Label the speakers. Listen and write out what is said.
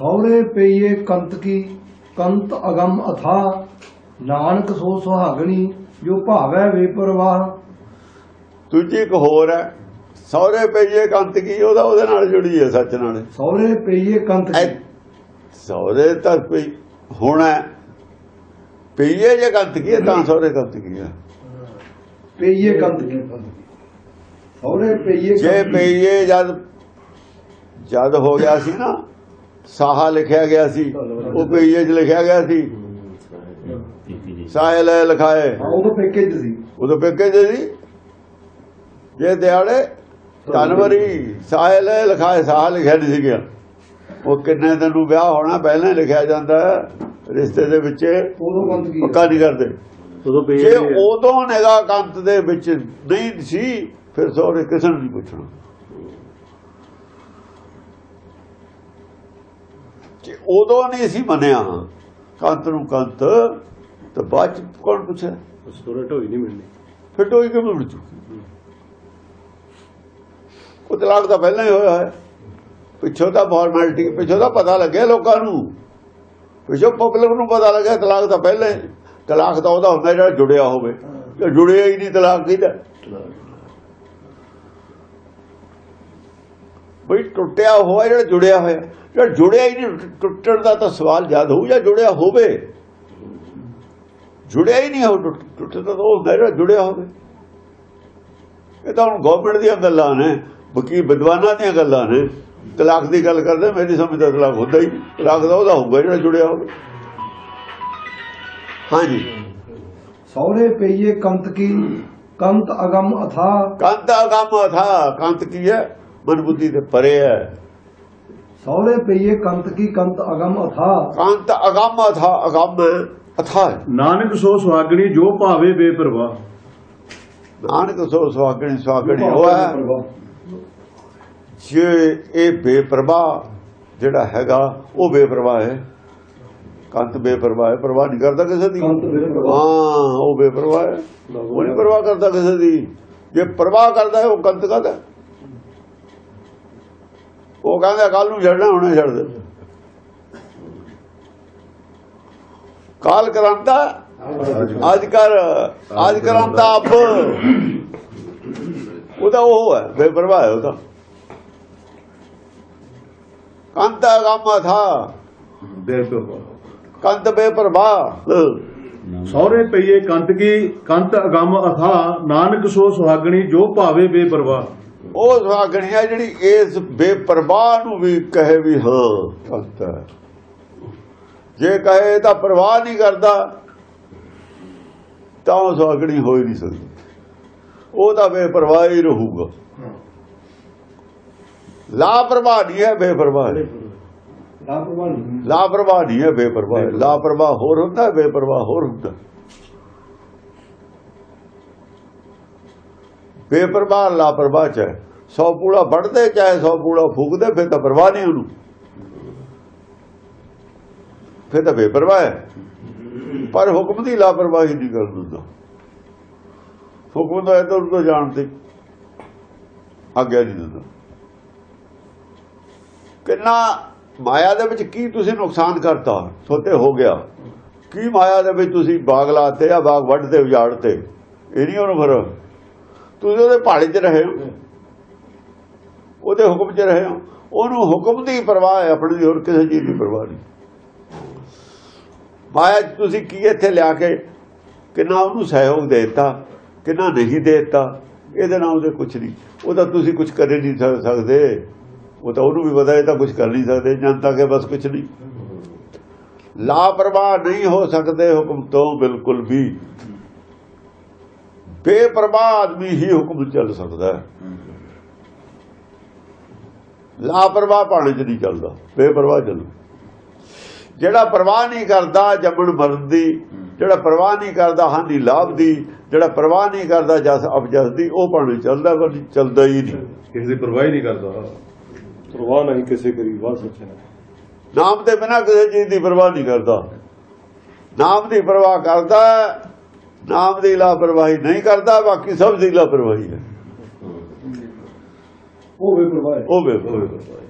Speaker 1: ਸੌਰੇ ਪਈਏ ਕੰਤ ਕੀ ਕੰਤ ਅਗੰਮ ਅਥਾ ਨਾਨਕ ਸੋ ਸੁਹਾਗਣੀ ਜੋ ਭਾਵੈ ਵੇਪਰਵਾਹ
Speaker 2: ਦੂਜੀ ਇੱਕ ਹੋਰ ਹੈ ਸਹੁਰੇ ਪਈਏ ਕੰਤ ਕੀ ਉਹਦਾ ਉਹਦੇ ਨਾਲ ਜੁੜੀ ਹੈ ਸੱਚ ਨਾਲ
Speaker 1: ਸੌਰੇ ਪਈਏ ਕੰਤ ਕੀ
Speaker 2: ਸਹੁਰੇ ਤਾਂ ਕੋਈ ਹੋਣਾ ਹੈ। ਪਈਏ ਜੇ ਕੰਤ ਕੀ ਤਾਂ ਸਹੁਰੇ ਕੰਤ ਕੀ ਹੈ
Speaker 1: ਪਈਏ ਕੰਤ ਕੀ ਸੌਰੇ ਪਈਏ
Speaker 2: ਜੇ। ਪਈਏ ਜਦ ਜਦ ਹੋ ਗਿਆ ਸੀ ਨਾ ਸਾਹਾ ਲਿਖਿਆ ਗਿਆ ਸੀ ਉਹ 'ਚ ਲਿਖਿਆ ਗਿਆ ਸੀ। ਸਾਹਿਲ ਲਿਖਾਏ।
Speaker 1: ਹਾਂ, ਉਦੋਂ ਪੈਕੇਜ ਸੀ।
Speaker 2: ਉਦੋਂ ਪੇਕੇ ਜੇ ਸੀ। ਜੇ ਦਿਹਾੜੇ ਤਨਵਰੀ ਸਾਹਿਲ ਲਿਖਾਏ ਸਾਹ ਲਿਖਿਆ ਨਹੀਂ ਸੀ ਗਿਆ ਉਹ ਕਿੰਨੇ ਦਿਨ ਨੂੰ ਵਿਆਹ ਹੋਣਾ ਪਹਿਲਾਂ ਲਿਖਿਆ ਜਾਂਦਾ। ਰਿਸ਼ਤੇ ਦੇ ਵਿੱਚ। ਪੱਕਾ ਨਹੀਂ ਕਰਦੇ।
Speaker 3: ਉਦੋਂ
Speaker 2: ਜੇ ਉਦੋਂ ਨਿਗਾਹ ਕੰਤ ਦੇ ਵਿੱਚ ਨਹੀਂ ਸੀ ਫਿਰ ਸਹੁਰੇ ਕਿਸੇ ਨੂੰ ਨਹੀਂ ਪੁੱਛਣਾ। ਜੇ ਉਦੋਂ ਨਹੀਂ ਸੀ ਮੰਨਿਆ ਕੰਤ ਨੂੰ ਕੰਤ ਤਾਂ ਬਾਅਦ ਚ ਕੌਣ ਪੁੱਛਿਆ?
Speaker 3: ਸਟੋਰੀ ਢੋਈ ਨਹੀਂ ਮਿਲਣੀ।
Speaker 2: ਫਿਰ ਟੋਈ ਕਿਵੇਂ ਮਿਲ ਚੁੱਕੀ ਉਹ ਤਲਾਕ ਤਾਂ ਪਹਿਲਾਂ ਹੀ ਹੋਇਆ ਹੈ। ਪਿੱਛੋਂ ਤਾਂ ਫਾਰਮੈਲਿਟੀ ਪਿੱਛੋਂ ਤਾਂ ਪਤਾ ਲੱਗਿਆ ਲੋਕਾਂ ਨੂੰ। ਪਿੱਛੋਂ ਪਬਲਿਕ ਨੂੰ ਪਤਾ ਲੱਗਿਆ ਤਲਾਕ ਤਾਂ ਪਹਿਲਾਂ ਤਲਾਕ ਤਾਂ ਉਹਦਾ ਹੁੰਦਾ ਜਿਹੜਾ ਜੁੜਿਆ ਹੋਵੇ। ਜੇ ਜੁੜਿਆ ਹੀ ਨਹੀਂ ਤਲਾਕ ਕਿਹਦਾ? ਬਈ ਟੁੱਟਿਆ ਹੋਇਆ ਜਿਹੜਾ ਜੁੜਿਆ ਹੋਇਆ ਜਿਹੜਾ ਜੁੜਿਆ ਹੀ ਨਹੀਂ ਟੁੱਟਣ ਦਾ ਤਾਂ ਸਵਾਲ ਜਦ ਹੋਊ ਜਾਂ ਜੁੜਿਆ ਹੋਵੇ। ਜੁੜਿਆ ਹੀ ਨਹੀਂ ਹੋ ਟੁੱਟ ਟੁੱਟਦਾ ਤਾਂ ਉਹ ਜਿਹੜਾ ਜੁੜਿਆ ਹੋਵੇ। ਇਹ ਤਾਂ ਹੁਣ ਗਵਰਨਮੈਂਟ ਦੀਆਂ ਗੱਲਾਂ ਨੇ ਵਕੀਲ ਵਿਦਵਾਨਾਂ ਦੀਆਂ ਗੱਲਾਂ ਨੇ। ਤਲਾਕ ਦੀ ਗੱਲ ਕਰਦੇ ਮੇਰੀ ਸਮਝ ਦਾ ਤਲਾਕ ਹੁੰਦਾ ਹੀ। ਤਲਾਕ ਦਾ ਉਹਦਾ ਹੋਊਗਾ ਜਿਹੜਾ ਜੁੜਿਆ ਹੋਵੇ। ਹਾਂਜੀ।
Speaker 1: ਸੌਰੇ ਪਈਏ ਕੰਤ ਕੀ ਕੰਤ ਅਗੰਮ ਅਥਾ।
Speaker 2: ਕੰਤ ਅਗੰਮ ਥਾ ਕੰਤ ਕੀ ਹੈ? ਮਨ ਬੁੱਧੀ ਦੇ ਪਰੇ ਹੈ।
Speaker 1: ਸੌਰੇ ਪਈਏ ਕੰਤ ਕੀ ਕੰਤ ਅਗੰਮ ਅਥਾ।
Speaker 2: ਕੰਤ ਅਗੰਮ ਥਾ ਅਗੰਮ ਅਥਾ।
Speaker 3: ਨਾਨਕ ਸੋ ਸੁਹਾਗਣੀ ਜੋ ਭਾਵੇ ਬੇਪਰਵਾਹ।
Speaker 2: ਨਾਨਕ ਸੋ ਸੁਹਾਗਣੀ ਸੁਹਾਗਣੀ ਹੋਇਆ ਜੇ ਇਹ ਬੇਪਰਵਾਹ ਜਿਹੜਾ ਹੈਗਾ ਉਹ ਬੇਪਰਵਾਹ ਹੈ। ਕੰਤ ਬੇਪਰਵਾਹ ਹੈ ਪਰਵਾਹ ਨਹੀਂ ਕਰਦਾ ਕਿਸੇ ਦੀ।
Speaker 1: ਕੰਤ ਬੇਪਰਵਾਹ।
Speaker 2: ਹਾਂ ਉਹ ਬੇਪਰਵਾਹ ਹੈ। ਉਹ ਨਹੀਂ ਪਰਵਾਹ ਕਰਦਾ ਕਿਸੇ ਦੀ। ਜੇ ਪਰਵਾਹ ਕਰਦਾ ਹੈ ਉਹ ਕੰਤ ਕਰਦਾ ਉਹ ਕਹਿੰਦਾ ਕੱਲ ਨੂੰ ਛੱਡਣਾ ਹੁਣੇ ਛੱਡ ਦੇ। ਕਾਲ ਕਰਾਂਤਾ ਅੱਜ ਕਰ ਅੱਜ ਕਰਾਂਤਾ ਅੱਬ ਉਹਦਾ ਉਹ ਹੈ ਬੇਪਰਵਾਹ ਹੈ ਉਹਦਾ ਕੰਤ ਗਾਮਾ ਥਾ। ਕੰਤ ਬੇਪਰਵਾਹ।
Speaker 3: ਸਹੁਰੇ ਪਈਏ ਕੰਤ ਕੀ ਕੰਤ ਅਗੰਮ ਅਥਾ। ਨਾਨਕ ਸੋ ਸੁਹਾਗਣੀ ਜੋ ਭਾਵੇ ਬੇਪਰਵਾਹ।
Speaker 2: ਉਹ ਸੁਹਾਗਣੀ ਹੈ ਜਿਹੜੀ ਇਸ ਬੇਪਰਵਾਹ ਨੂੰ ਵੀ ਕਹੇ ਵੀ ਹਾਂ ਹੈ। ਜੇ ਕਹੇ ਤਾਂ ਪਰਵਾਹ ਨਹੀਂ ਕਰਦਾ ਤਾਂ ਉਹ ਸੁਹਾਗਣੀ ਹੋ ਹੀ ਨਹੀਂ ਸਕਦੀ। ਉਹ ਤਾਂ ਬੇਪਰਵਾਹ ਹੀ ਰਹੂਗਾ। ਲਾਪਰਵਾਹ ਨਹੀਂ ਹੈ ਬੇਪਰਵਾਹ
Speaker 1: ਲਾਪਰਵਾਹ ਨਹੀਂ।
Speaker 2: ਲਾਪਰਵਾਹ ਨਹੀਂ ਹੈ ਬੇਪਰਵਾਹ। ਲਾਪਰਵਾਹ ਹੋਰ ਹੁੰਦਾ ਬੇਪਰਵਾਹ ਹੋਰ ਹੁੰਦਾ। ਹੈ। ਬੇਪਰਵਾਹ, ਲਾਪਰਵਾਹ ਚ ਹੈ। ਸੌ ਪੂੜਾ ਵੱਢਦੇ ਚਾਹੇ, ਸੌ ਪੂਲਾ ਫੂਕਦੇ, ਫਿਰ ਤਾਂ ਪਰਵਾਹ ਨਹੀਂ ਉਹਨੂੰ। ਫਿਰ ਤਾਂ ਬੇਪਰਵਾਹ ਹੈ। ਪਰ ਹੁਕਮ ਦੀ ਲਾਪਰਵਾਹੀ ਨਹੀਂ ਕਰ ਦਿੰਦਾ। ਹੁਕਮ ਦਾ ਇਧਰ ਉਧਰ ਜਾਣ ਤੇ ਆਗਿਆ ਨਹੀਂ ਦਿੰਦਾ। ਕਿੰਨਾ ਮਾਇਆ ਦੇ ਵਿੱਚ ਕੀ ਤੁਸੀਂ ਨੁਕਸਾਨ ਕਰਤਾ? ਸੋਤੇ ਹੋ ਗਿਆ। ਕੀ ਮਾਇਆ ਦੇ ਵਿੱਚ ਤੁਸੀਂ ਬਾਗ ਲਾਤੇ ਆ, ਬਾਗ ਵੱਢ ਤੇ ਉਜਾੜ ਤੇ ਇਹ ਨਹੀਂ ਉਹਨੂੰ ਫਿਰ ਤੁਸੀਂ ਉਹਦੇ ਪਹਾੜੇ 'ਚ ਰਹੇ ਹੋ। ਉਹਦੇ ਹੁਕਮ 'ਚ ਰਹੇ ਹੋ। ਉਹਨੂੰ ਹੁਕਮ ਦੀ ਪਰਵਾਹ ਹੈ, ਆਪਣੀ ਦੀ, ਹੋਰ ਕਿਸੇ ਚੀਜ਼ ਦੀ ਪਰਵਾਹ ਨਹੀਂ। ਮਾਇਆ, ਤੁਸੀਂ ਕੀ ਇੱਥੇ ਲਿਆ ਕੇ ਕਿੰਨਾ ਉਹਨੂੰ ਸਹਿਯੋਗ ਦੇਤਾ, ਕਿੰਨਾ ਨਹੀਂ ਦੇਤਾ, ਇਹਦੇ ਨਾਲ ਉਹਦੇ ਕੁਝ ਨਹੀਂ। ਉਹ ਤਾਂ ਤੁਸੀਂ ਕੁਝ ਕਰ ਨਹੀਂ ਸਕਦੇ। ਉਹ ਤਾਂ ਉਹਨੂੰ ਵੀ ਪਤਾ, ਇਹ ਤਾਂ ਕੁਝ ਕਰ ਨਹੀਂ ਸਕਦੇ, ਜਨਤਾ ਕੇ ਬਸ ਕੁਝ ਨਹੀਂ। ਲਾਪਰਵਾਹ ਨਹੀਂ ਹੋ ਸਕਦੇ ਹੁਕਮ ਤੋਂ ਬਿਲਕੁਲ ਵੀ। ਬੇਪਰਵਾਹ ਆਦਮੀ ਹੀ ਹੁਕਮ ਚੱਲ ਸਕਦਾ ਹੈ। ਲਾਪਰਵਾਹ ਪਾਣੀ ਚ ਨਹੀਂ ਚੱਲਦਾ ਬੇਪਰਵਾਹ ਚੱਲੂ। ਜਿਹੜਾ ਪਰਵਾਹ ਨਹੀਂ ਕਰਦਾ ਜੰਮਣ ਮਰਨ ਦੀ ਜਿਹੜਾ ਪਰਵਾਹ ਨਹੀਂ ਕਰਦਾ ਹਾਨੀ ਲਾਭ ਦੀ ਜਿਹੜਾ ਪਰਵਾਹ ਨਹੀਂ ਕਰਦਾ ਜਸ ਅਪਜਸ ਦੀ ਉਹ ਪਾਣੀ ਚੱਲਦਾ ਪਰ ਚੱਲਦਾ ਹੀ ਨਹੀਂ।
Speaker 3: ਕਿਸੇ ਦੀ ਪਰਵਾਹ ਹੀ ਨਹੀਂ ਕਰਦਾ।
Speaker 4: ਪ੍ਰਵਾਹ ਨਹੀਂ ਕਿਸੇ ਕਰੀ ਵਾਹ ਸੱਚੇ ਨੇ।
Speaker 2: ਨਾਮ ਦੇ ਬਿਨਾ ਕਿਸੇ ਚੀਜ਼ ਦੀ ਪਰਵਾਹ ਨਹੀਂ ਕਰਦਾ। ਨਾਮ ਦੀ ਪਰਵਾਹ ਕਰਦਾ ਨਾਮ ਦੀ ਲਾਪਰਵਾਹੀ ਨਹੀਂ ਕਰਦਾ ਬਾਕੀ ਸਭ ਦੀ ਲਾਪਰਵਾਹੀ ਹੈ।
Speaker 1: ਉਹ ਬੇਪਰਵਾਹ
Speaker 2: ਉਹ ਬੇਪਰਵਾਹ